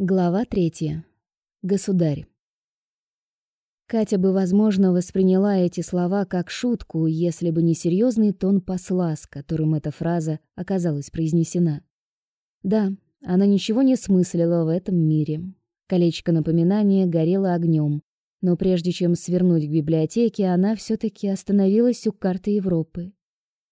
Глава третья. Государь. Катя бы, возможно, восприняла эти слова как шутку, если бы не серьезный тон посла, с которым эта фраза оказалась произнесена. Да, она ничего не смыслила в этом мире. Колечко напоминания горело огнем, но прежде чем свернуть к библиотеке, она все таки остановилась у карты Европы.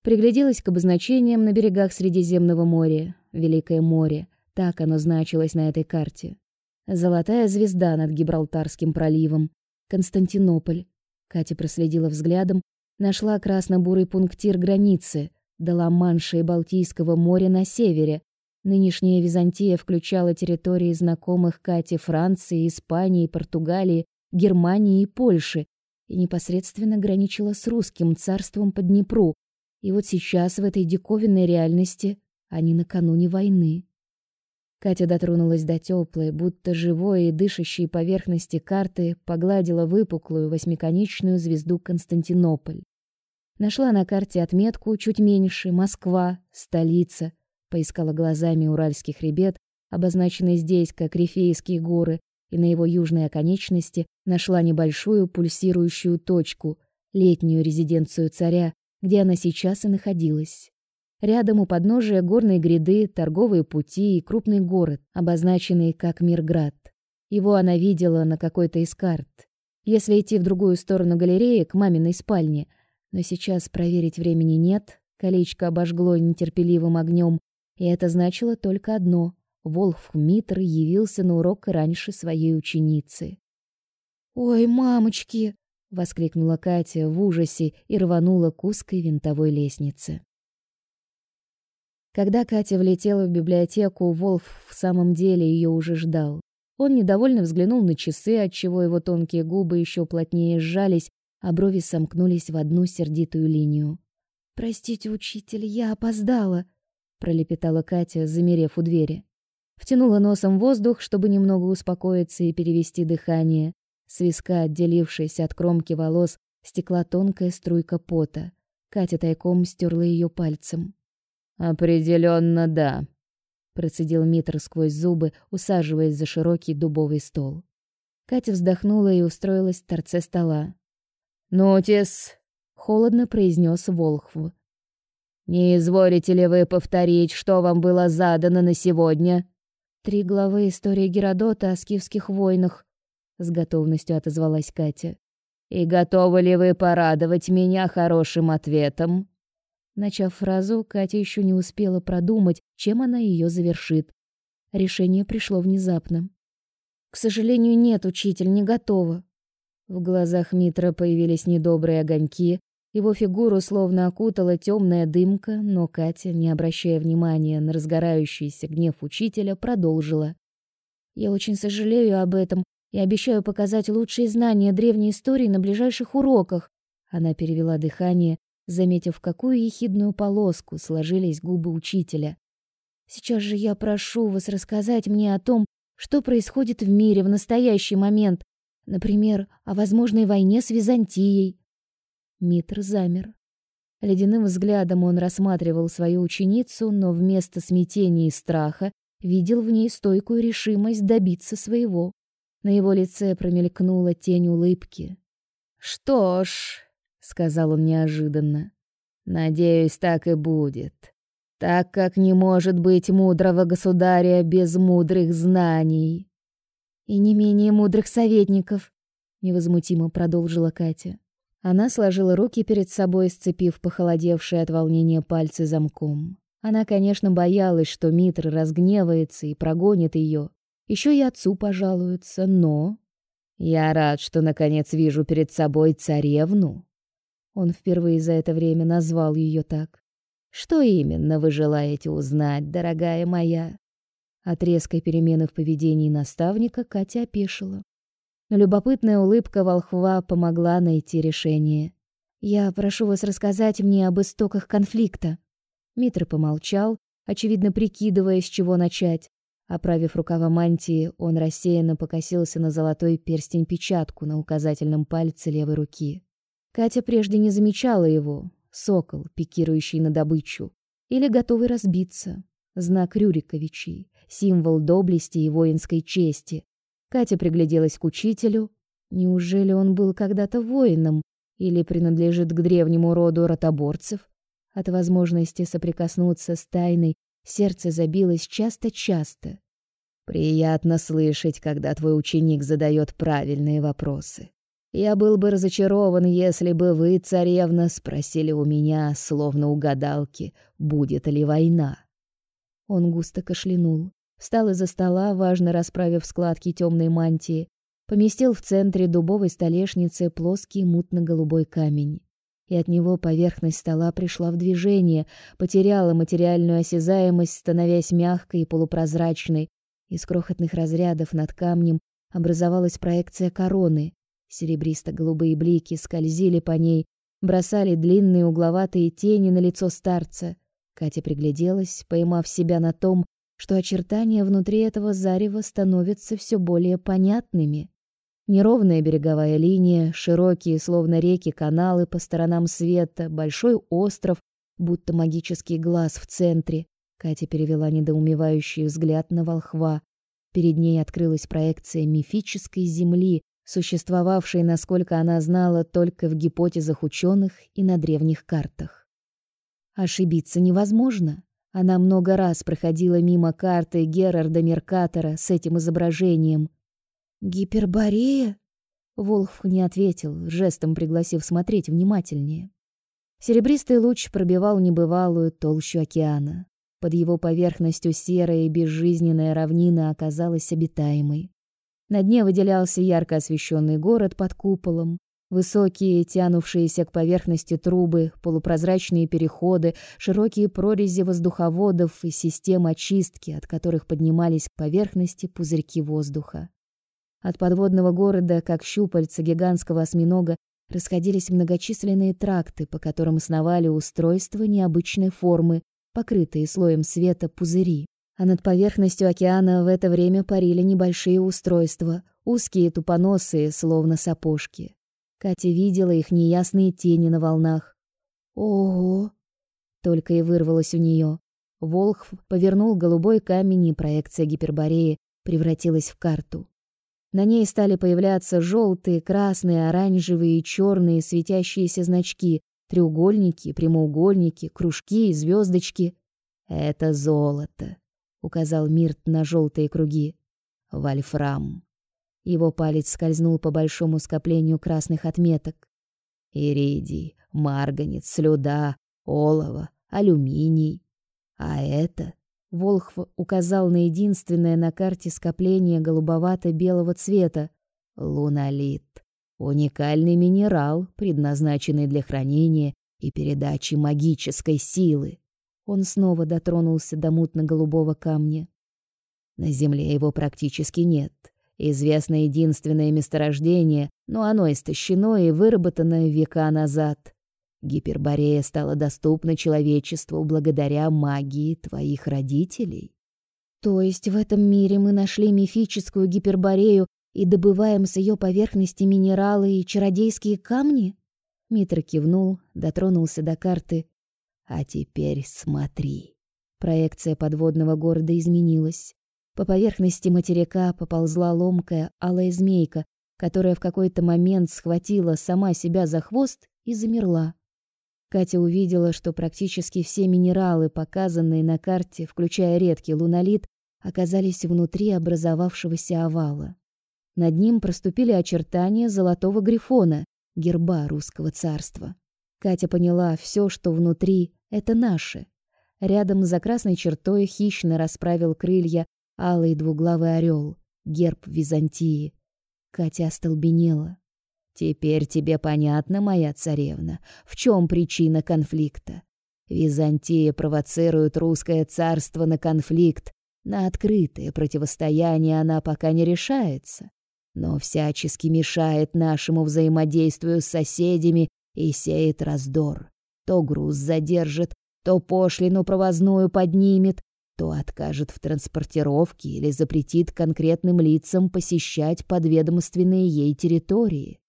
Пригляделась к обозначениям на берегах Средиземного моря, Великое море — так оно значилось на этой карте. Золотая звезда над Гибралтарским проливом. Константинополь. Катя проследила взглядом, нашла красно-бурый пунктир границы до Ла-Манша и Балтийского моря на севере. Нынешняя Византия включала территории знакомых Кате Франции, Испании, Португалии, Германии и Польши и непосредственно граничила с русским царством по Днепру. И вот сейчас в этой диковинной реальности они накануне войны. Катя дотронулась до теплой, будто живой и дышащей поверхности карты, погладила выпуклую восьмиконечную звезду Константинополь. Нашла на карте отметку чуть меньше Москва, столица. Поискала глазами Уральский хребет, обозначенный здесь как Рифейские горы, и на его южной оконечности нашла небольшую пульсирующую точку, летнюю резиденцию царя, где она сейчас и находилась. Рядом у подножия горной гряды торговые пути и крупный город, обозначенный как Мирград. Его она видела на какой-то из карт. Если идти в другую сторону галереи, к маминой спальне, но сейчас проверить времени нет, колечко обожгло нетерпеливым огнем, и это значило только одно — Волф Митр явился на урок раньше своей ученицы. «Ой, мамочки!» — воскликнула Катя в ужасе и рванула к узкой винтовой лестнице. Когда Катя влетела в библиотеку, Волф в самом деле ее уже ждал. Он недовольно взглянул на часы, отчего его тонкие губы еще плотнее сжались, а брови сомкнулись в одну сердитую линию. «Простите, учитель, я опоздала», — пролепетала Катя, замерев у двери. Втянула носом воздух, чтобы немного успокоиться и перевести дыхание. С виска, отделившись от кромки волос, стекла тонкая струйка пота. Катя тайком стерла ее пальцем. Определенно, да, процедил Митр сквозь зубы, усаживаясь за широкий дубовый стол. Катя вздохнула и устроилась в торце стола. "Нотис", холодно произнес Волхв. "Не изволите ли вы повторить, что вам было задано на сегодня?" Три главы истории Геродота о скифских войнах, с готовностью отозвалась Катя. И готовы ли вы порадовать меня хорошим ответом? Начав фразу, Катя еще не успела продумать, чем она ее завершит. Решение пришло внезапно. К сожалению, нет, учитель, не готова. В глазах Митра появились недобрые огоньки, его фигуру словно окутала темная дымка, но Катя, не обращая внимания на разгорающийся гнев учителя, продолжила: "Я очень сожалею об этом и обещаю показать лучшие знания древней истории на ближайших уроках". Она перевела дыхание заметив, какую ехидную полоску сложились губы учителя. Сейчас же я прошу вас рассказать мне о том, что происходит в мире в настоящий момент, например, о возможной войне с Византией. Митр замер. Ледяным взглядом он рассматривал свою ученицу, но вместо смятения и страха видел в ней стойкую решимость добиться своего. На его лице промелькнула тень улыбки. Что ж, сказал он неожиданно. Надеюсь, так и будет. Так как не может быть мудрого государя без мудрых знаний и не менее мудрых советников, невозмутимо продолжила Катя. Она сложила руки перед собой, сцепив похолодевшие от волнения пальцы замком. Она, конечно, боялась, что Митр разгневается и прогонит ее. Еще и отцу пожалуется, но я рад, что наконец вижу перед собой царевну, он впервые за это время назвал ее так. Что именно вы желаете узнать, дорогая моя? От резкой перемены в поведении наставника Катя опешила. Но любопытная улыбка волхва помогла найти решение. Я прошу вас рассказать мне об истоках конфликта. Митр помолчал, очевидно прикидывая, с чего начать. Оправив рукава мантии, он рассеянно покосился на золотой перстень-печатку на указательном пальце левой руки. Катя прежде не замечала его. Сокол, пикирующий на добычу, или готовый разбиться. знак Рюриковичей, символ доблести и воинской чести. Катя пригляделась к учителю. Неужели он был когда-то воином или принадлежит к древнему роду ротоборцев? От возможности соприкоснуться с тайной сердце забилось часто-часто. Приятно слышать, когда твой ученик задает правильные вопросы. Я был бы разочарован, если бы вы, царевна, спросили у меня, словно у гадалки, будет ли война. Он густо кашлянул, встал из-за стола, важно расправив складки темной мантии, поместил в центре дубовой столешницы плоский мутно-голубой камень. И от него поверхность стола пришла в движение, потеряла материальную осязаемость, становясь мягкой и полупрозрачной. Из крохотных разрядов над камнем образовалась проекция короны. Серебристо-голубые блики скользили по ней, бросали длинные угловатые тени на лицо старца. Катя пригляделась, поймав себя на том, что очертания внутри этого зарева становятся все более понятными. Неровная береговая линия, широкие, словно реки, каналы по сторонам света, большой остров, будто магический глаз в центре. Катя перевела недоумевающий взгляд на волхва. Перед ней открылась проекция мифической земли, существовавшей, насколько она знала, только в гипотезах ученых и на древних картах. Ошибиться невозможно. Она много раз проходила мимо карты Герарда Меркатора с этим изображением. Гиперборея? Волх не ответил, жестом пригласив смотреть внимательнее. Серебристый луч пробивал небывалую толщу океана. Под его поверхностью серая и безжизненная равнина оказалась обитаемой. На дне выделялся ярко освещенный город под куполом, Высокие, тянувшиеся к поверхности трубы, полупрозрачные переходы, широкие прорези воздуховодов и систем очистки, от которых поднимались к поверхности пузырьки воздуха. От подводного города, как щупальца гигантского осьминога, расходились многочисленные тракты, по которым сновали устройства необычной формы, покрытые слоем света пузыри. А над поверхностью океана в это время парили небольшие устройства, узкие тупоносые, словно сапожки. Катя видела их неясные тени на волнах. Ого! Только и вырвалось у нее. Волхв повернул голубой камень, и проекция гипербореи превратилась в карту. На ней стали появляться желтые, красные, оранжевые и черные светящиеся значки, треугольники, прямоугольники, кружки и звездочки. Это золото, указал Мирт на желтые круги. Вольфрам. Его палец скользнул по большому скоплению красных отметок. Иридий, марганец, слюда, олово, алюминий. А это Волхв указал на единственное на карте скопление голубовато-белого цвета лунолит. Уникальный минерал, предназначенный для хранения и передачи магической силы. Он снова дотронулся до мутно-голубого камня. На земле его практически нет. Известно единственное месторождение, но оно истощено и выработано века назад. Гиперборея стала доступна человечеству благодаря магии твоих родителей. То есть в этом мире мы нашли мифическую гиперборею и добываем с ее поверхности минералы и чародейские камни? Митр кивнул, дотронулся до карты. А теперь смотри. Проекция подводного города изменилась. По поверхности материка поползла ломкая алая змейка, которая в какой-то момент схватила сама себя за хвост и замерла. Катя увидела, что практически все минералы, показанные на карте, включая редкий лунолит, оказались внутри образовавшегося овала. Над ним проступили очертания золотого грифона, герба русского царства. Катя поняла, все, что внутри это наше. Рядом за красной чертой хищно расправил крылья алый двуглавый орел, герб Византии. Катя остолбенела. Теперь тебе понятно, моя царевна, в чем причина конфликта. Византия провоцирует русское царство на конфликт, на открытое противостояние она пока не решается, но всячески мешает нашему взаимодействию с соседями и сеет раздор. То груз задержит, то пошлину провозную поднимет, то откажет в транспортировке или запретит конкретным лицам посещать подведомственные ей территории,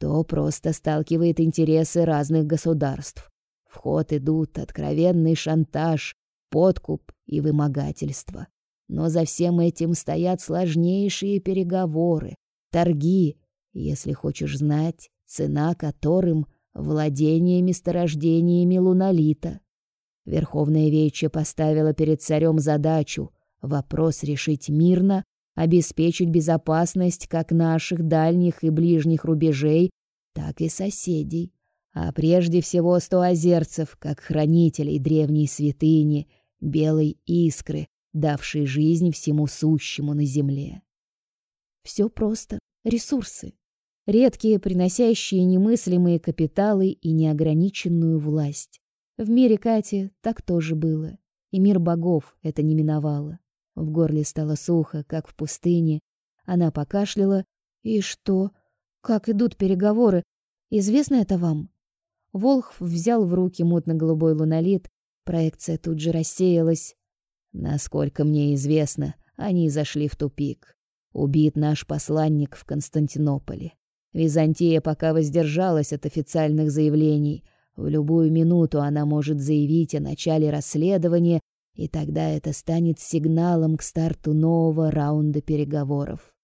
то просто сталкивает интересы разных государств. В ход идут откровенный шантаж, подкуп и вымогательство. Но за всем этим стоят сложнейшие переговоры, торги, если хочешь знать, цена которым — владение месторождениями лунолита. Верховная Вече поставила перед царем задачу вопрос решить мирно, обеспечить безопасность как наших дальних и ближних рубежей, так и соседей, а прежде всего стоозерцев, как хранителей древней святыни, белой искры, давшей жизнь всему сущему на земле. Все просто. Ресурсы. Редкие, приносящие немыслимые капиталы и неограниченную власть. В мире Кати так тоже было. И мир богов это не миновало. В горле стало сухо, как в пустыне. Она покашляла. «И что? Как идут переговоры? Известно это вам?» Волхв взял в руки мутно-голубой лунолит. Проекция тут же рассеялась. «Насколько мне известно, они зашли в тупик. Убит наш посланник в Константинополе. Византия пока воздержалась от официальных заявлений — в любую минуту она может заявить о начале расследования, и тогда это станет сигналом к старту нового раунда переговоров.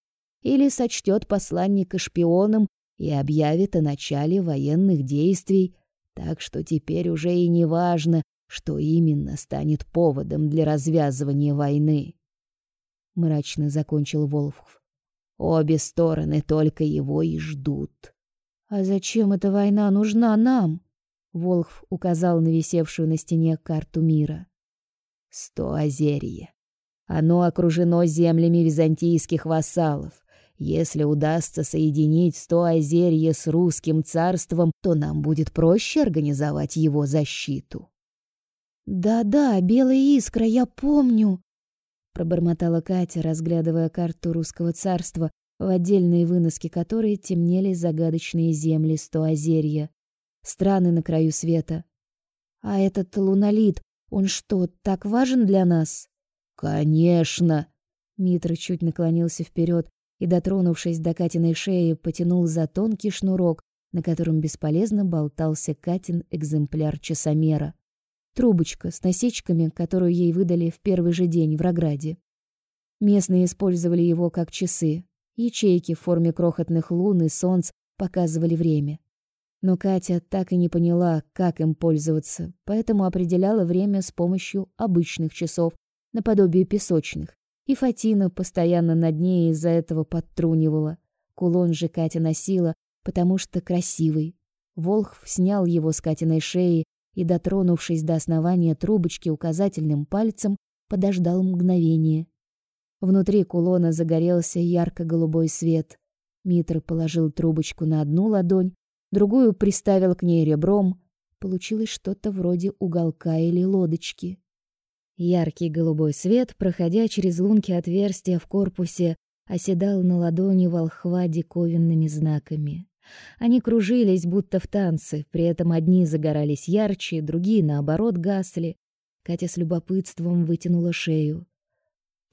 Или сочтет посланника шпионом и объявит о начале военных действий, так что теперь уже и не важно, что именно станет поводом для развязывания войны. Мрачно закончил Волфов. Обе стороны только его и ждут. А зачем эта война нужна нам? Волхв указал на висевшую на стене карту мира. Стоозерье. Оно окружено землями византийских вассалов. Если удастся соединить Стоозерье с русским царством, то нам будет проще организовать его защиту. Да-да, белая искра, я помню, пробормотала Катя, разглядывая карту русского царства, в отдельные выноски которой темнели загадочные земли Стоозерья страны на краю света. А этот лунолит, он что, так важен для нас? Конечно. Митра чуть наклонился вперед и, дотронувшись до Катиной шеи, потянул за тонкий шнурок, на котором бесполезно болтался Катин экземпляр часомера. Трубочка с насечками, которую ей выдали в первый же день в Рограде. Местные использовали его как часы. Ячейки в форме крохотных лун и солнц показывали время. Но Катя так и не поняла, как им пользоваться, поэтому определяла время с помощью обычных часов, наподобие песочных. И Фатина постоянно над ней из-за этого подтрунивала. Кулон же Катя носила, потому что красивый. Волхв снял его с Катиной шеи и, дотронувшись до основания трубочки указательным пальцем, подождал мгновение. Внутри кулона загорелся ярко-голубой свет. Митр положил трубочку на одну ладонь, другую приставил к ней ребром. Получилось что-то вроде уголка или лодочки. Яркий голубой свет, проходя через лунки отверстия в корпусе, оседал на ладони волхва диковинными знаками. Они кружились, будто в танце, при этом одни загорались ярче, другие, наоборот, гасли. Катя с любопытством вытянула шею.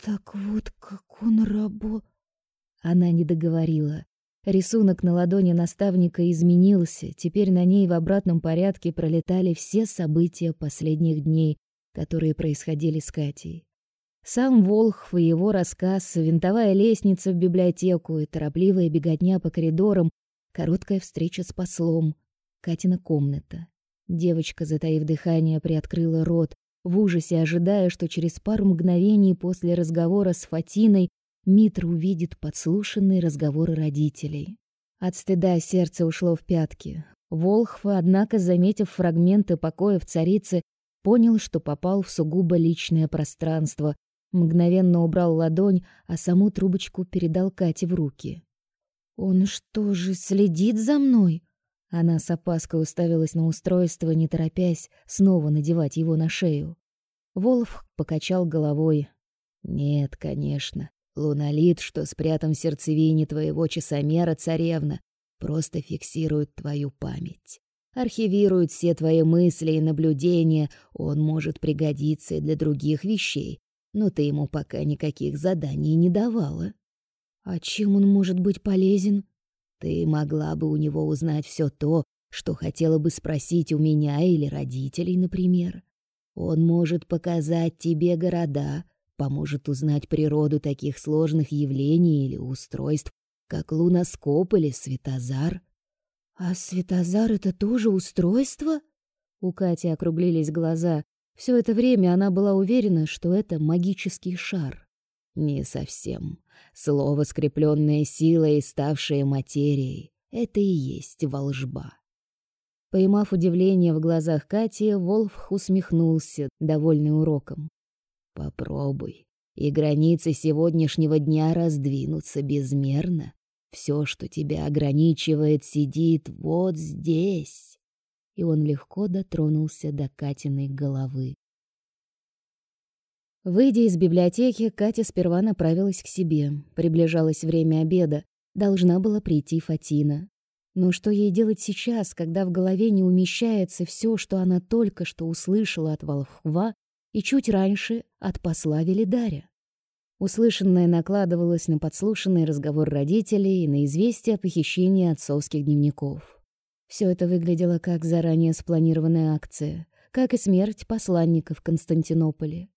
«Так вот, как он рабо...» Она не договорила. Рисунок на ладони наставника изменился, теперь на ней в обратном порядке пролетали все события последних дней, которые происходили с Катей. Сам Волхв и его рассказ, винтовая лестница в библиотеку и торопливая беготня по коридорам, короткая встреча с послом, Катина комната. Девочка, затаив дыхание, приоткрыла рот, в ужасе ожидая, что через пару мгновений после разговора с Фатиной Митра увидит подслушанные разговоры родителей. От стыда сердце ушло в пятки. Волхва, однако, заметив фрагменты покоев царицы, понял, что попал в сугубо личное пространство, мгновенно убрал ладонь, а саму трубочку передал Кате в руки. «Он что же, следит за мной?» Она с опаской уставилась на устройство, не торопясь снова надевать его на шею. Волф покачал головой. «Нет, конечно. Лунолит, что спрятан в сердцевине твоего часомера, царевна, просто фиксирует твою память. Архивирует все твои мысли и наблюдения, он может пригодиться и для других вещей, но ты ему пока никаких заданий не давала. А чем он может быть полезен? Ты могла бы у него узнать все то, что хотела бы спросить у меня или родителей, например. Он может показать тебе города, поможет узнать природу таких сложных явлений или устройств, как луноскоп или светозар. А светозар это тоже устройство? У Кати округлились глаза. Все это время она была уверена, что это магический шар. Не совсем. Слово, скрепленное силой и ставшее материей, это и есть волжба. Поймав удивление в глазах Кати, Волф усмехнулся, довольный уроком. Попробуй, и границы сегодняшнего дня раздвинутся безмерно. Все, что тебя ограничивает, сидит вот здесь. И он легко дотронулся до Катиной головы. Выйдя из библиотеки, Катя сперва направилась к себе. Приближалось время обеда. Должна была прийти Фатина. Но что ей делать сейчас, когда в голове не умещается все, что она только что услышала от волхва и чуть раньше от посла Велидаря? Услышанное накладывалось на подслушанный разговор родителей и на известие о похищении отцовских дневников. Все это выглядело как заранее спланированная акция, как и смерть посланника в Константинополе.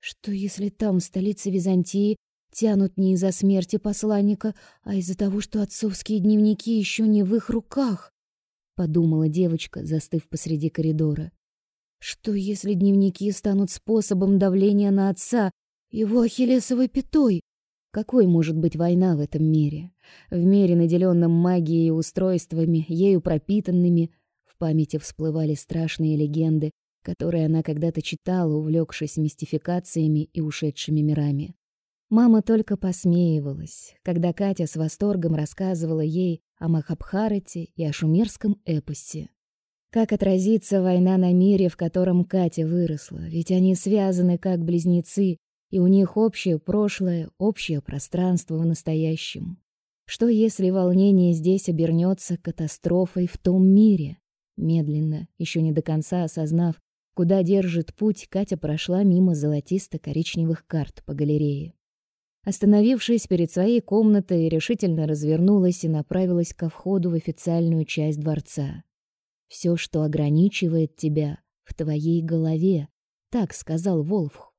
Что если там, в столице Византии, Тянут не из-за смерти посланника, а из-за того, что отцовские дневники еще не в их руках, подумала девочка, застыв посреди коридора. Что если дневники станут способом давления на отца, его ахиллесовой пятой? Какой может быть война в этом мире? В мире, наделенном магией и устройствами, ею пропитанными, в памяти всплывали страшные легенды, которые она когда-то читала, увлекшись мистификациями и ушедшими мирами. Мама только посмеивалась, когда Катя с восторгом рассказывала ей о Махабхарате и о шумерском эпосе. Как отразится война на мире, в котором Катя выросла, ведь они связаны как близнецы, и у них общее прошлое, общее пространство в настоящем. Что если волнение здесь обернется катастрофой в том мире? Медленно, еще не до конца осознав, куда держит путь, Катя прошла мимо золотисто-коричневых карт по галерее. Остановившись перед своей комнатой, решительно развернулась и направилась ко входу в официальную часть дворца. Все, что ограничивает тебя, в твоей голове, так сказал Волфх.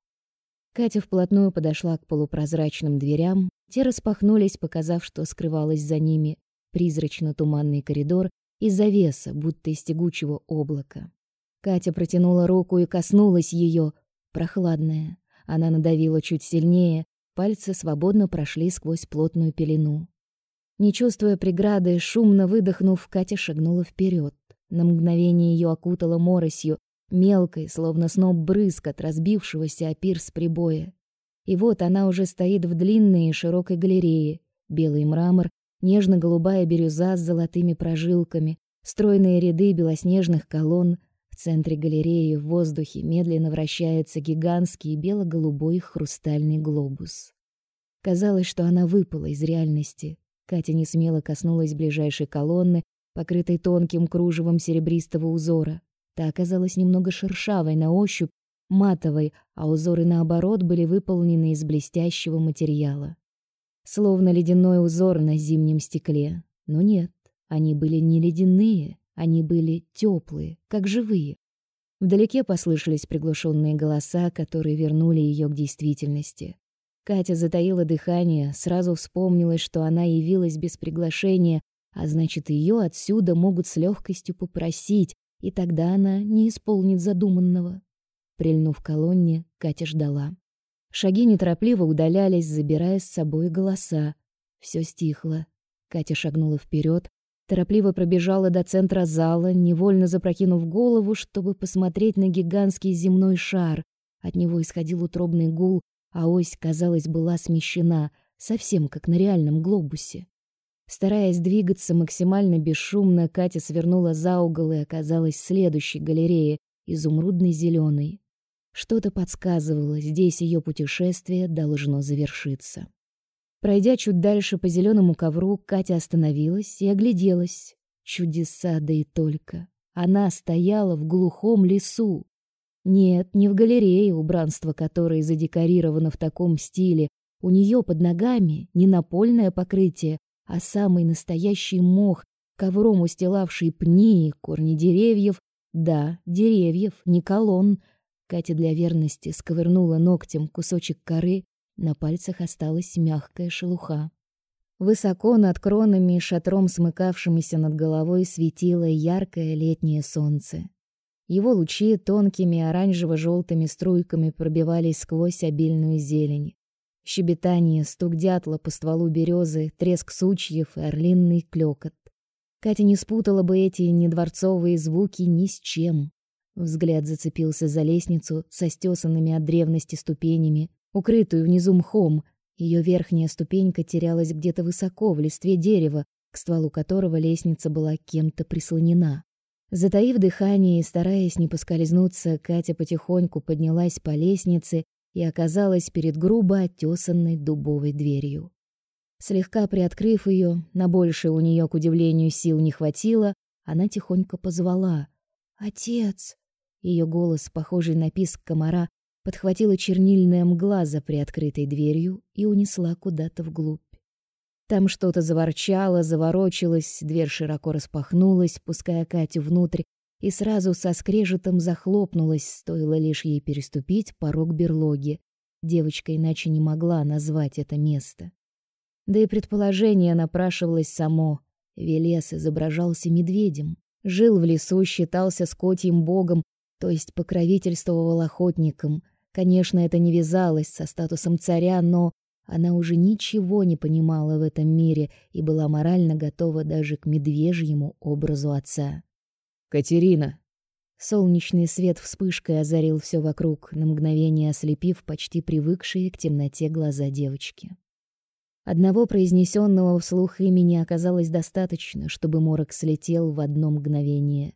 Катя вплотную подошла к полупрозрачным дверям, те распахнулись, показав, что скрывалось за ними призрачно-туманный коридор и завеса, будто из тягучего облака. Катя протянула руку и коснулась ее, прохладная. Она надавила чуть сильнее, Пальцы свободно прошли сквозь плотную пелену. Не чувствуя преграды, шумно выдохнув, Катя шагнула вперед. На мгновение ее окутало моросью, мелкой, словно сноп брызг от разбившегося о пирс прибоя. И вот она уже стоит в длинной и широкой галерее. Белый мрамор, нежно-голубая бирюза с золотыми прожилками, стройные ряды белоснежных колонн, в центре галереи в воздухе медленно вращается гигантский бело-голубой хрустальный глобус. Казалось, что она выпала из реальности. Катя не смело коснулась ближайшей колонны, покрытой тонким кружевом серебристого узора. Та оказалась немного шершавой на ощупь, матовой, а узоры наоборот были выполнены из блестящего материала. Словно ледяной узор на зимнем стекле. Но нет, они были не ледяные, они были теплые, как живые. Вдалеке послышались приглушенные голоса, которые вернули ее к действительности. Катя затаила дыхание, сразу вспомнилось, что она явилась без приглашения, а значит, ее отсюда могут с легкостью попросить, и тогда она не исполнит задуманного. Прильнув к колонне, Катя ждала. Шаги неторопливо удалялись, забирая с собой голоса. Все стихло. Катя шагнула вперед, Торопливо пробежала до центра зала, невольно запрокинув голову, чтобы посмотреть на гигантский земной шар. От него исходил утробный гул, а ось, казалось, была смещена, совсем как на реальном глобусе. Стараясь двигаться максимально бесшумно, Катя свернула за угол и оказалась в следующей галерее, изумрудной зеленой. Что-то подсказывало, здесь ее путешествие должно завершиться. Пройдя чуть дальше по зеленому ковру, Катя остановилась и огляделась. Чудеса, да и только. Она стояла в глухом лесу. Нет, не в галерее, убранство которой задекорировано в таком стиле. У нее под ногами не напольное покрытие, а самый настоящий мох, ковром устилавший пни и корни деревьев. Да, деревьев, не колонн. Катя для верности сковырнула ногтем кусочек коры, на пальцах осталась мягкая шелуха. Высоко над кронами и шатром, смыкавшимися над головой, светило яркое летнее солнце. Его лучи тонкими оранжево желтыми струйками пробивались сквозь обильную зелень. Щебетание, стук дятла по стволу березы, треск сучьев и орлиный клёкот. Катя не спутала бы эти недворцовые звуки ни с чем. Взгляд зацепился за лестницу со стесанными от древности ступенями, укрытую внизу мхом. Ее верхняя ступенька терялась где-то высоко в листве дерева, к стволу которого лестница была кем-то прислонена. Затаив дыхание и стараясь не поскользнуться, Катя потихоньку поднялась по лестнице и оказалась перед грубо оттесанной дубовой дверью. Слегка приоткрыв ее, на больше у нее к удивлению сил не хватило, она тихонько позвала: "Отец!" Ее голос, похожий на писк комара, подхватила чернильная мгла за приоткрытой дверью и унесла куда-то вглубь. Там что-то заворчало, заворочилось, дверь широко распахнулась, пуская Катю внутрь, и сразу со скрежетом захлопнулась, стоило лишь ей переступить порог берлоги. Девочка иначе не могла назвать это место. Да и предположение напрашивалось само. Велес изображался медведем, жил в лесу, считался скотьим богом, то есть покровительствовал охотникам. Конечно, это не вязалось со статусом царя, но она уже ничего не понимала в этом мире и была морально готова даже к медвежьему образу отца. Катерина. Солнечный свет вспышкой озарил все вокруг, на мгновение ослепив почти привыкшие к темноте глаза девочки. Одного произнесенного вслух имени оказалось достаточно, чтобы морок слетел в одно мгновение.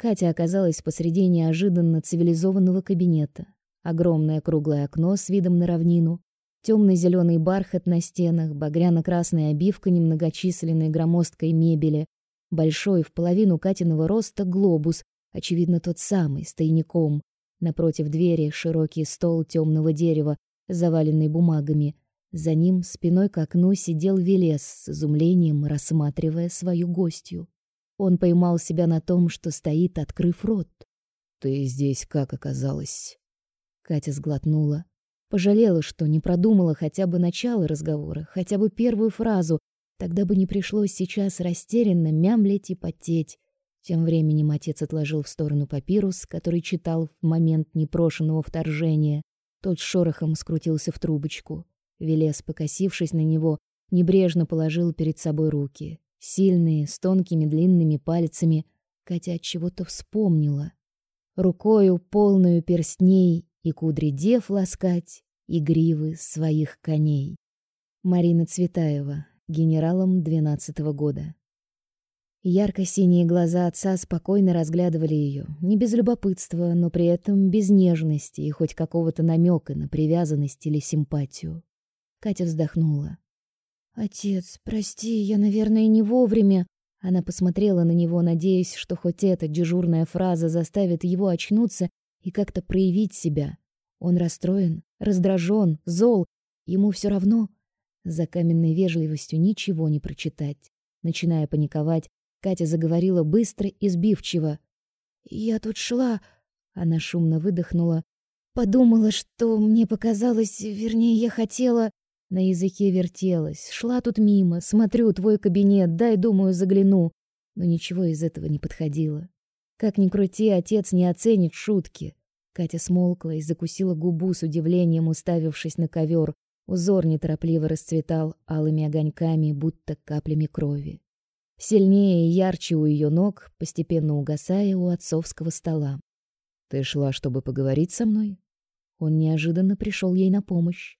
Катя оказалась посреди неожиданно цивилизованного кабинета. Огромное круглое окно с видом на равнину, темно зеленый бархат на стенах, багряно-красная обивка немногочисленной громоздкой мебели, большой в половину Катиного роста глобус, очевидно тот самый, с тайником. Напротив двери широкий стол темного дерева, заваленный бумагами. За ним спиной к окну сидел Велес с изумлением, рассматривая свою гостью. Он поймал себя на том, что стоит, открыв рот. Ты здесь как оказалась? Катя сглотнула, пожалела, что не продумала хотя бы начало разговора, хотя бы первую фразу, тогда бы не пришлось сейчас растерянно мямлить и потеть. Тем временем отец отложил в сторону папирус, который читал в момент непрошенного вторжения. Тот шорохом скрутился в трубочку. Велес, покосившись на него, небрежно положил перед собой руки сильные, с тонкими длинными пальцами. Катя от чего-то вспомнила. Рукою полную перстней и кудри дев ласкать, и гривы своих коней. Марина Цветаева, генералом двенадцатого года. Ярко-синие глаза отца спокойно разглядывали ее, не без любопытства, но при этом без нежности и хоть какого-то намека на привязанность или симпатию. Катя вздохнула. Отец, прости, я, наверное, не вовремя. Она посмотрела на него, надеясь, что хоть эта дежурная фраза заставит его очнуться и как-то проявить себя. Он расстроен, раздражен, зол, ему все равно. За каменной вежливостью ничего не прочитать. Начиная паниковать, Катя заговорила быстро и сбивчиво. Я тут шла, она шумно выдохнула, подумала, что мне показалось, вернее, я хотела на языке вертелась. Шла тут мимо, смотрю твой кабинет, дай, думаю, загляну. Но ничего из этого не подходило. Как ни крути, отец не оценит шутки. Катя смолкла и закусила губу с удивлением, уставившись на ковер. Узор неторопливо расцветал алыми огоньками, будто каплями крови. Сильнее и ярче у ее ног, постепенно угасая у отцовского стола. Ты шла, чтобы поговорить со мной? Он неожиданно пришел ей на помощь.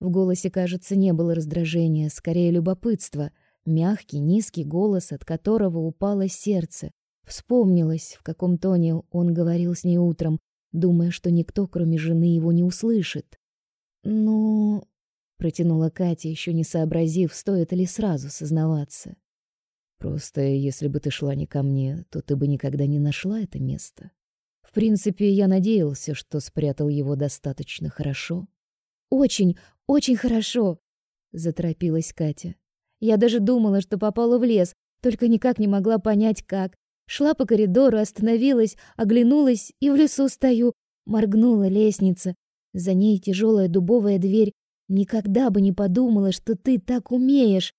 В голосе, кажется, не было раздражения, скорее любопытства. Мягкий, низкий голос, от которого упало сердце. Вспомнилось, в каком тоне он говорил с ней утром, думая, что никто, кроме жены, его не услышит. «Ну...» — протянула Катя, еще не сообразив, стоит ли сразу сознаваться. «Просто если бы ты шла не ко мне, то ты бы никогда не нашла это место. В принципе, я надеялся, что спрятал его достаточно хорошо». «Очень, очень хорошо, заторопилась Катя. Я даже думала, что попала в лес, только никак не могла понять как. Шла по коридору, остановилась, оглянулась и в лесу стою. Моргнула лестница, за ней тяжелая дубовая дверь. Никогда бы не подумала, что ты так умеешь,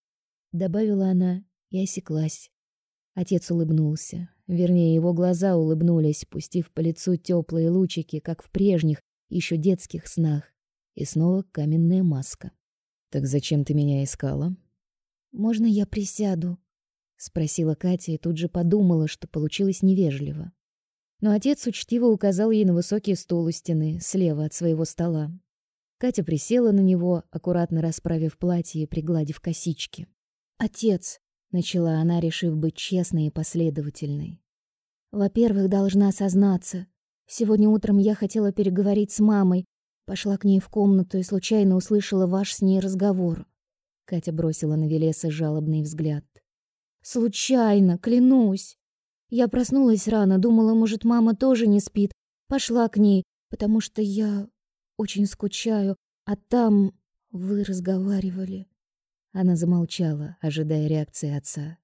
добавила она и осеклась. Отец улыбнулся. Вернее, его глаза улыбнулись, пустив по лицу теплые лучики, как в прежних, еще детских снах. И снова каменная маска. Так зачем ты меня искала? Можно я присяду? спросила Катя и тут же подумала, что получилось невежливо. Но отец учтиво указал ей на высокий стул у стены, слева от своего стола. Катя присела на него, аккуратно расправив платье и пригладив косички. "Отец", начала она, решив быть честной и последовательной. "Во-первых, должна сознаться, сегодня утром я хотела переговорить с мамой, пошла к ней в комнату и случайно услышала ваш с ней разговор". Катя бросила на Велеса жалобный взгляд. "Случайно, клянусь. Я проснулась рано, думала, может, мама тоже не спит. Пошла к ней, потому что я очень скучаю, а там вы разговаривали. Она замолчала, ожидая реакции отца.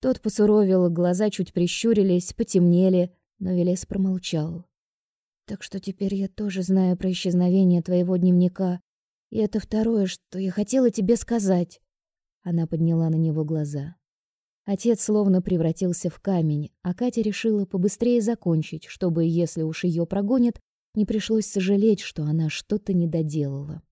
Тот посуровил, глаза чуть прищурились, потемнели, но Велес промолчал. Так что теперь я тоже знаю про исчезновение твоего дневника, и это второе, что я хотела тебе сказать. Она подняла на него глаза. Отец словно превратился в камень, а Катя решила побыстрее закончить, чтобы, если уж ее прогонят, не пришлось сожалеть, что она что-то не доделала.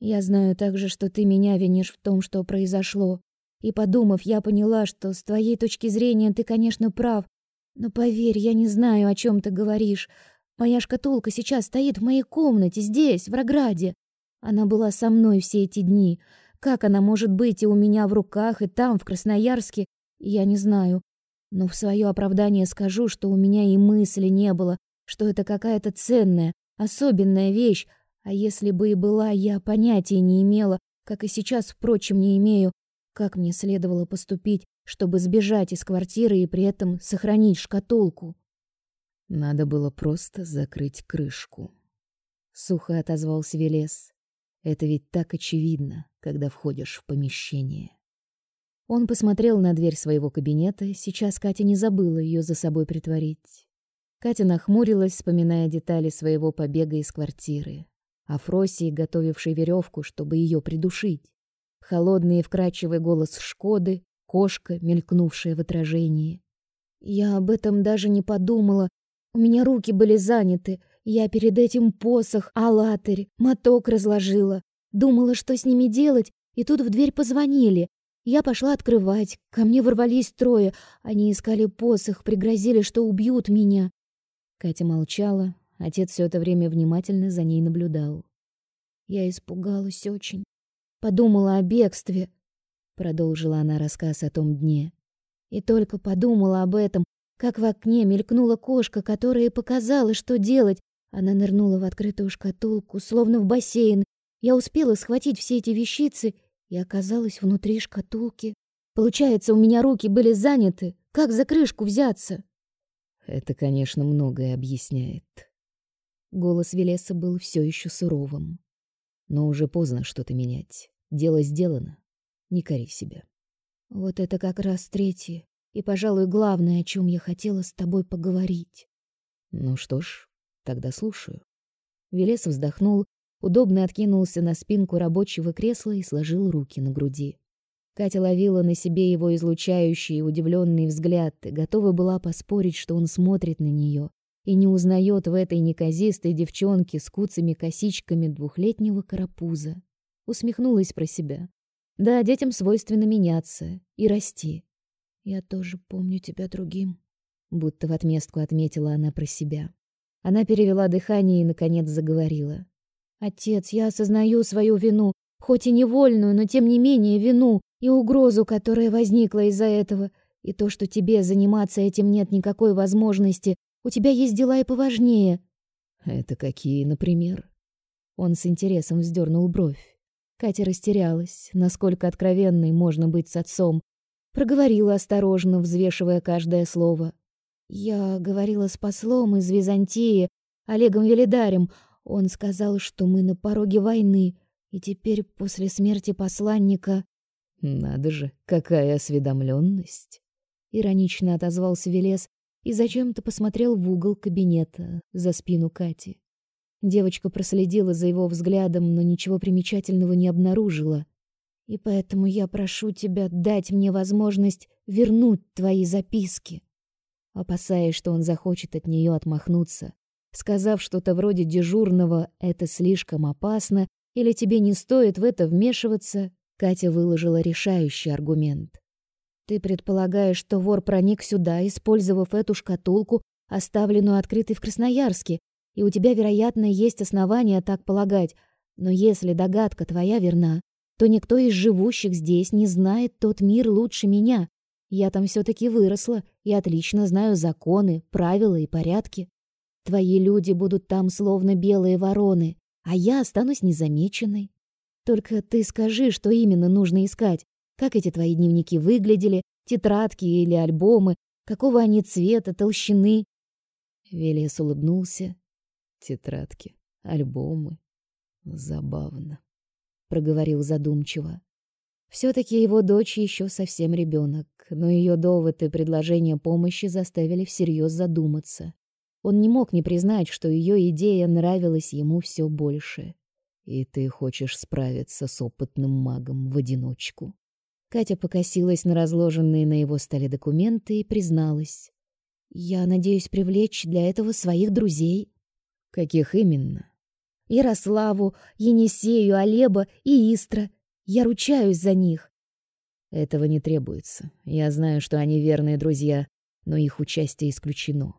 Я знаю также, что ты меня винишь в том, что произошло. И подумав, я поняла, что с твоей точки зрения ты, конечно, прав, но поверь, я не знаю, о чем ты говоришь. Моя шкатулка сейчас стоит в моей комнате здесь, в Рограде. Она была со мной все эти дни. Как она может быть и у меня в руках, и там, в Красноярске, я не знаю, но в свое оправдание скажу, что у меня и мысли не было, что это какая-то ценная, особенная вещь, а если бы и была, я понятия не имела, как и сейчас, впрочем, не имею, как мне следовало поступить, чтобы сбежать из квартиры и при этом сохранить шкатулку. Надо было просто закрыть крышку. Сухо отозвался Велес. Это ведь так очевидно, когда входишь в помещение. Он посмотрел на дверь своего кабинета, сейчас Катя не забыла ее за собой притворить. Катя нахмурилась, вспоминая детали своего побега из квартиры. Афросии, готовившей веревку, чтобы ее придушить. Холодный и вкрадчивый голос Шкоды, кошка, мелькнувшая в отражении. Я об этом даже не подумала. У меня руки были заняты. Я перед этим посох, алатырь, моток разложила. Думала, что с ними делать, и тут в дверь позвонили. Я пошла открывать. Ко мне ворвались трое. Они искали посох, пригрозили, что убьют меня. Катя молчала. Отец все это время внимательно за ней наблюдал. Я испугалась очень. Подумала о бегстве. Продолжила она рассказ о том дне. И только подумала об этом, как в окне мелькнула кошка, которая показала, что делать. Она нырнула в открытую шкатулку, словно в бассейн. Я успела схватить все эти вещицы и оказалась внутри шкатулки. Получается, у меня руки были заняты. Как за крышку взяться? Это, конечно, многое объясняет. Голос Велеса был все еще суровым. Но уже поздно что-то менять. Дело сделано. Не кори себя. Вот это как раз третье и, пожалуй, главное, о чем я хотела с тобой поговорить. Ну что ж, тогда слушаю. Велес вздохнул удобно откинулся на спинку рабочего кресла и сложил руки на груди. Катя ловила на себе его излучающий удивленный взгляд и готова была поспорить, что он смотрит на нее и не узнает в этой неказистой девчонке с куцами косичками двухлетнего карапуза. Усмехнулась про себя. Да, детям свойственно меняться и расти. Я тоже помню тебя другим, будто в отместку отметила она про себя. Она перевела дыхание и наконец заговорила. Отец, я осознаю свою вину, хоть и невольную, но тем не менее вину и угрозу, которая возникла из-за этого, и то, что тебе заниматься этим нет никакой возможности. У тебя есть дела и поважнее. Это какие, например? Он с интересом вздернул бровь. Катя растерялась, насколько откровенной можно быть с отцом. Проговорила осторожно, взвешивая каждое слово. Я говорила с послом из Византии, Олегом Велидарем. Он сказал, что мы на пороге войны, и теперь после смерти посланника... Надо же, какая осведомленность! Иронично отозвался Велес и зачем-то посмотрел в угол кабинета за спину Кати. Девочка проследила за его взглядом, но ничего примечательного не обнаружила. И поэтому я прошу тебя дать мне возможность вернуть твои записки. Опасаясь, что он захочет от нее отмахнуться, сказав что-то вроде дежурного «это слишком опасно» или «тебе не стоит в это вмешиваться», Катя выложила решающий аргумент. «Ты предполагаешь, что вор проник сюда, использовав эту шкатулку, оставленную открытой в Красноярске, и у тебя, вероятно, есть основания так полагать, но если догадка твоя верна, то никто из живущих здесь не знает тот мир лучше меня. Я там все таки выросла и отлично знаю законы, правила и порядки. Твои люди будут там словно белые вороны, а я останусь незамеченной. Только ты скажи, что именно нужно искать. Как эти твои дневники выглядели, тетрадки или альбомы, какого они цвета, толщины. Велес улыбнулся Тетрадки, альбомы. Забавно, проговорил задумчиво. все таки его дочь еще совсем ребенок, но ее доводы и предложения помощи заставили всерьез задуматься. Он не мог не признать, что ее идея нравилась ему все больше. И ты хочешь справиться с опытным магом в одиночку. Катя покосилась на разложенные на его столе документы и призналась: "Я надеюсь привлечь для этого своих друзей". Каких именно? Ярославу, Енисею, Алеба и Истра. Я ручаюсь за них. Этого не требуется. Я знаю, что они верные друзья, но их участие исключено.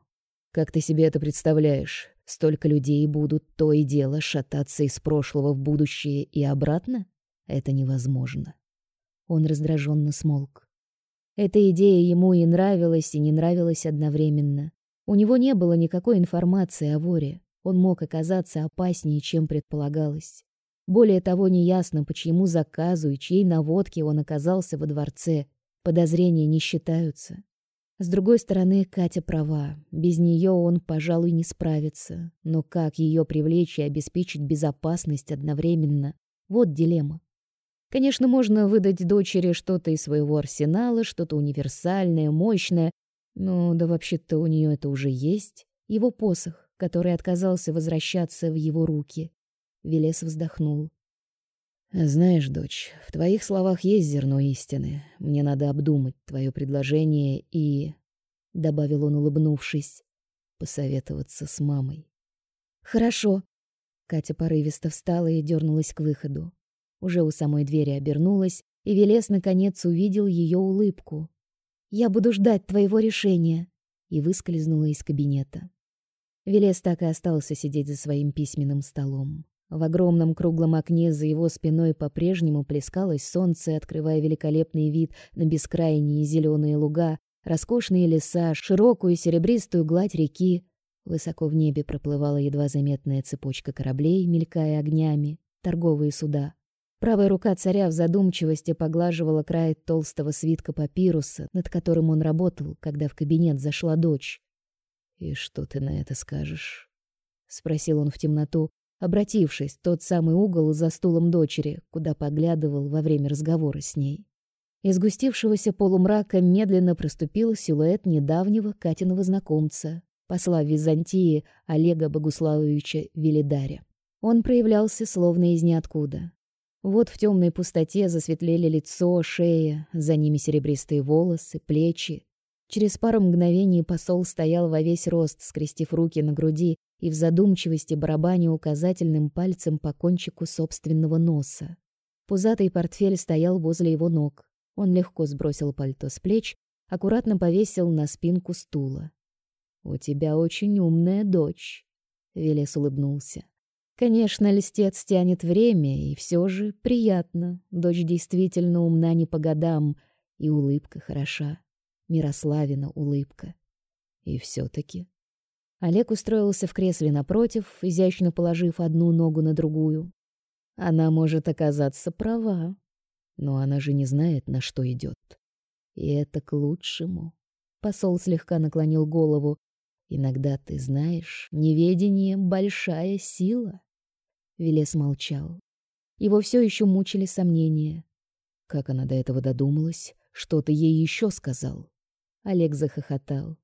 Как ты себе это представляешь? Столько людей будут то и дело шататься из прошлого в будущее и обратно? Это невозможно. Он раздраженно смолк. Эта идея ему и нравилась, и не нравилась одновременно. У него не было никакой информации о воре. Он мог оказаться опаснее, чем предполагалось. Более того, неясно, по чьему заказу и чьей наводке он оказался во дворце. Подозрения не считаются. С другой стороны, Катя права. Без нее он, пожалуй, не справится. Но как ее привлечь и обеспечить безопасность одновременно? Вот дилемма. Конечно, можно выдать дочери что-то из своего арсенала, что-то универсальное, мощное, но да вообще-то у нее это уже есть. Его посох который отказался возвращаться в его руки. Велес вздохнул. Знаешь, дочь, в твоих словах есть зерно истины. Мне надо обдумать твое предложение и, добавил он, улыбнувшись, посоветоваться с мамой. Хорошо. Катя порывисто встала и дернулась к выходу. Уже у самой двери обернулась, и Велес наконец увидел ее улыбку. Я буду ждать твоего решения, и выскользнула из кабинета. Велес так и остался сидеть за своим письменным столом. В огромном круглом окне за его спиной по-прежнему плескалось солнце, открывая великолепный вид на бескрайние зеленые луга, роскошные леса, широкую серебристую гладь реки. Высоко в небе проплывала едва заметная цепочка кораблей, мелькая огнями, торговые суда. Правая рука царя в задумчивости поглаживала край толстого свитка папируса, над которым он работал, когда в кабинет зашла дочь. «И что ты на это скажешь?» — спросил он в темноту, обратившись в тот самый угол за стулом дочери, куда поглядывал во время разговора с ней. Из густевшегося полумрака медленно проступил силуэт недавнего Катиного знакомца, посла Византии Олега Богуславовича Велидаря. Он проявлялся словно из ниоткуда. Вот в темной пустоте засветлели лицо, шея, за ними серебристые волосы, плечи, Через пару мгновений посол стоял во весь рост, скрестив руки на груди и в задумчивости барабаня указательным пальцем по кончику собственного носа. Пузатый портфель стоял возле его ног. Он легко сбросил пальто с плеч, аккуратно повесил на спинку стула. «У тебя очень умная дочь», — Велес улыбнулся. «Конечно, льстец тянет время, и все же приятно. Дочь действительно умна не по годам, и улыбка хороша. Мирославина улыбка. И все таки Олег устроился в кресле напротив, изящно положив одну ногу на другую. Она может оказаться права, но она же не знает, на что идет. И это к лучшему. Посол слегка наклонил голову. Иногда ты знаешь, неведение большая сила. Велес молчал. Его все еще мучили сомнения. Как она до этого додумалась? Что ты ей еще сказал? Олег захохотал.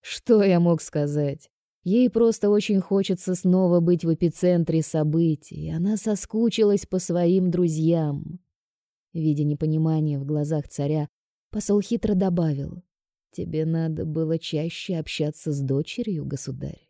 Что я мог сказать? Ей просто очень хочется снова быть в эпицентре событий. Она соскучилась по своим друзьям. Видя непонимание в глазах царя, посол хитро добавил: "Тебе надо было чаще общаться с дочерью, государь.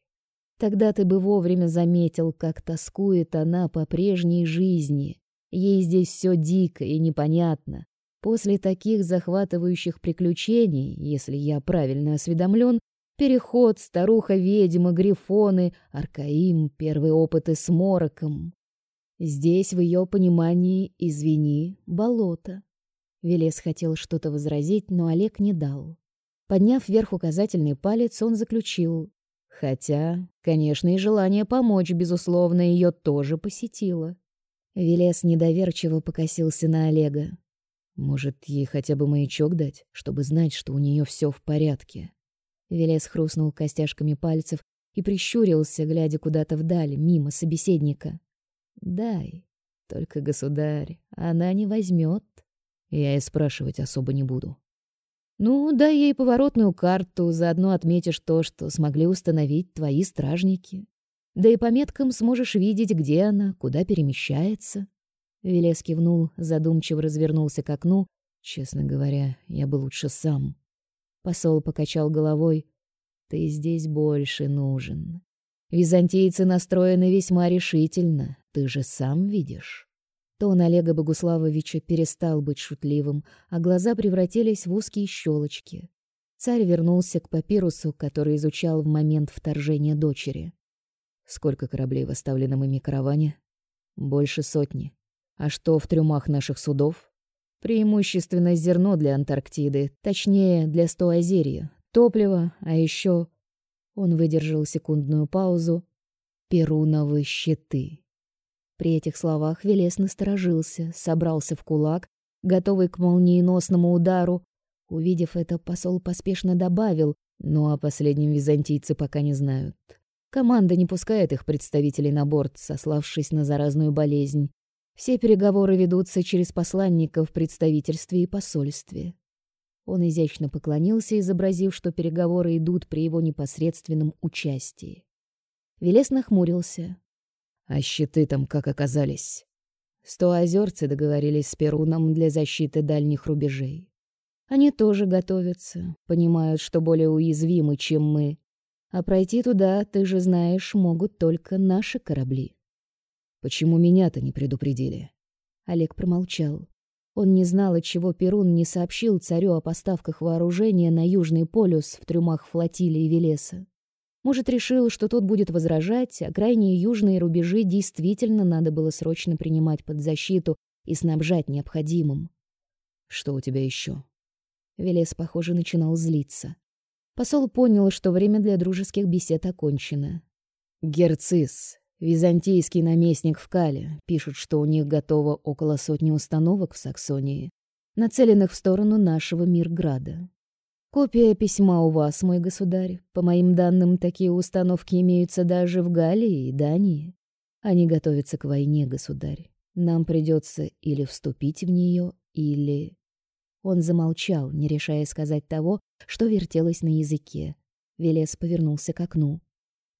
Тогда ты бы вовремя заметил, как тоскует она по прежней жизни. Ей здесь все дико и непонятно. После таких захватывающих приключений, если я правильно осведомлен, переход, старуха-ведьма, грифоны, Аркаим, первые опыты с мороком. Здесь, в ее понимании, извини, болото. Велес хотел что-то возразить, но Олег не дал. Подняв вверх указательный палец, он заключил. Хотя, конечно, и желание помочь, безусловно, ее тоже посетило. Велес недоверчиво покосился на Олега. Может, ей хотя бы маячок дать, чтобы знать, что у нее все в порядке. Велес хрустнул костяшками пальцев и прищурился, глядя куда-то вдаль, мимо собеседника. Дай, только государь, она не возьмет. Я и спрашивать особо не буду. Ну, дай ей поворотную карту, заодно отметишь то, что смогли установить твои стражники. Да и по меткам сможешь видеть, где она, куда перемещается. Велес кивнул, задумчиво развернулся к окну. Честно говоря, я бы лучше сам. Посол покачал головой. Ты здесь больше нужен. Византийцы настроены весьма решительно, ты же сам видишь. Тон Олега Богуславовича перестал быть шутливым, а глаза превратились в узкие щелочки. Царь вернулся к папирусу, который изучал в момент вторжения дочери. Сколько кораблей в оставленном ими караване? Больше сотни. А что в трюмах наших судов? Преимущественно зерно для Антарктиды, точнее, для Стоозерья, топливо, а еще Он выдержал секундную паузу. Перуновые щиты. При этих словах Велес насторожился, собрался в кулак, готовый к молниеносному удару. Увидев это, посол поспешно добавил, ну а последним византийцы пока не знают. Команда не пускает их представителей на борт, сославшись на заразную болезнь. Все переговоры ведутся через посланников в представительстве и посольстве. Он изящно поклонился, изобразив, что переговоры идут при его непосредственном участии. Велес нахмурился. «А щиты там как оказались?» Стоозерцы договорились с Перуном для защиты дальних рубежей. Они тоже готовятся, понимают, что более уязвимы, чем мы, а пройти туда, ты же знаешь, могут только наши корабли. Почему меня-то не предупредили? Олег промолчал. Он не знал, от чего Перун не сообщил царю о поставках вооружения на Южный полюс в трюмах флотилии Велеса. Может, решил, что тот будет возражать, а крайние южные рубежи действительно надо было срочно принимать под защиту и снабжать необходимым. Что у тебя еще? Велес, похоже, начинал злиться. Посол понял, что время для дружеских бесед окончено. Герцис, византийский наместник в Кале, пишет, что у них готово около сотни установок в Саксонии, нацеленных в сторону нашего Мирграда. Копия письма у вас, мой государь. По моим данным, такие установки имеются даже в Галлии и Дании. Они готовятся к войне, государь. Нам придется или вступить в нее, или он замолчал, не решая сказать того, что вертелось на языке. Велес повернулся к окну.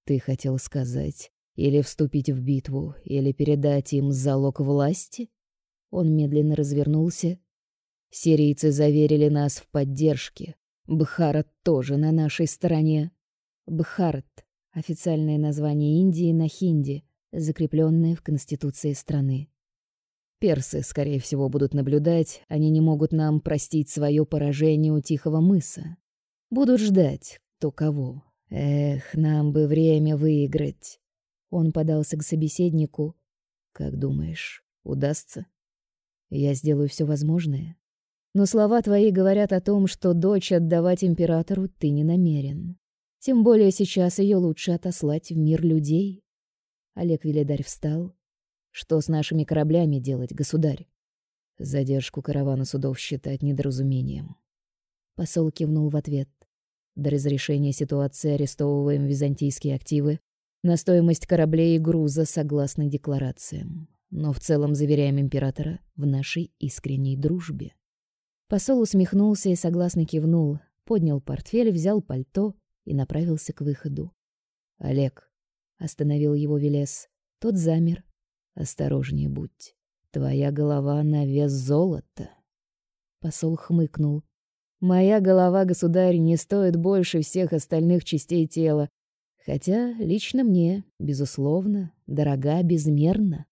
Ты хотел сказать, или вступить в битву, или передать им залог власти? Он медленно развернулся. Сирийцы заверили нас в поддержке. Бхарат тоже на нашей стороне. Бхарат официальное название Индии на хинди, закрепленное в конституции страны. Персы, скорее всего, будут наблюдать, они не могут нам простить свое поражение у Тихого мыса. Будут ждать, кто кого. Эх, нам бы время выиграть. Он подался к собеседнику. Как думаешь, удастся? Я сделаю все возможное. Но слова твои говорят о том, что дочь отдавать императору ты не намерен. Тем более сейчас ее лучше отослать в мир людей. Олег Велидарь встал, что с нашими кораблями делать, государь? Задержку каравана судов считать недоразумением. Посол кивнул в ответ. До разрешения ситуации арестовываем византийские активы на стоимость кораблей и груза согласно декларациям. Но в целом заверяем императора в нашей искренней дружбе. Посол усмехнулся и согласно кивнул, поднял портфель, взял пальто, и направился к выходу. Олег остановил его Велес. Тот замер. Осторожнее будь. Твоя голова на вес золота. Посол хмыкнул. Моя голова, государь, не стоит больше всех остальных частей тела, хотя лично мне, безусловно, дорога безмерно.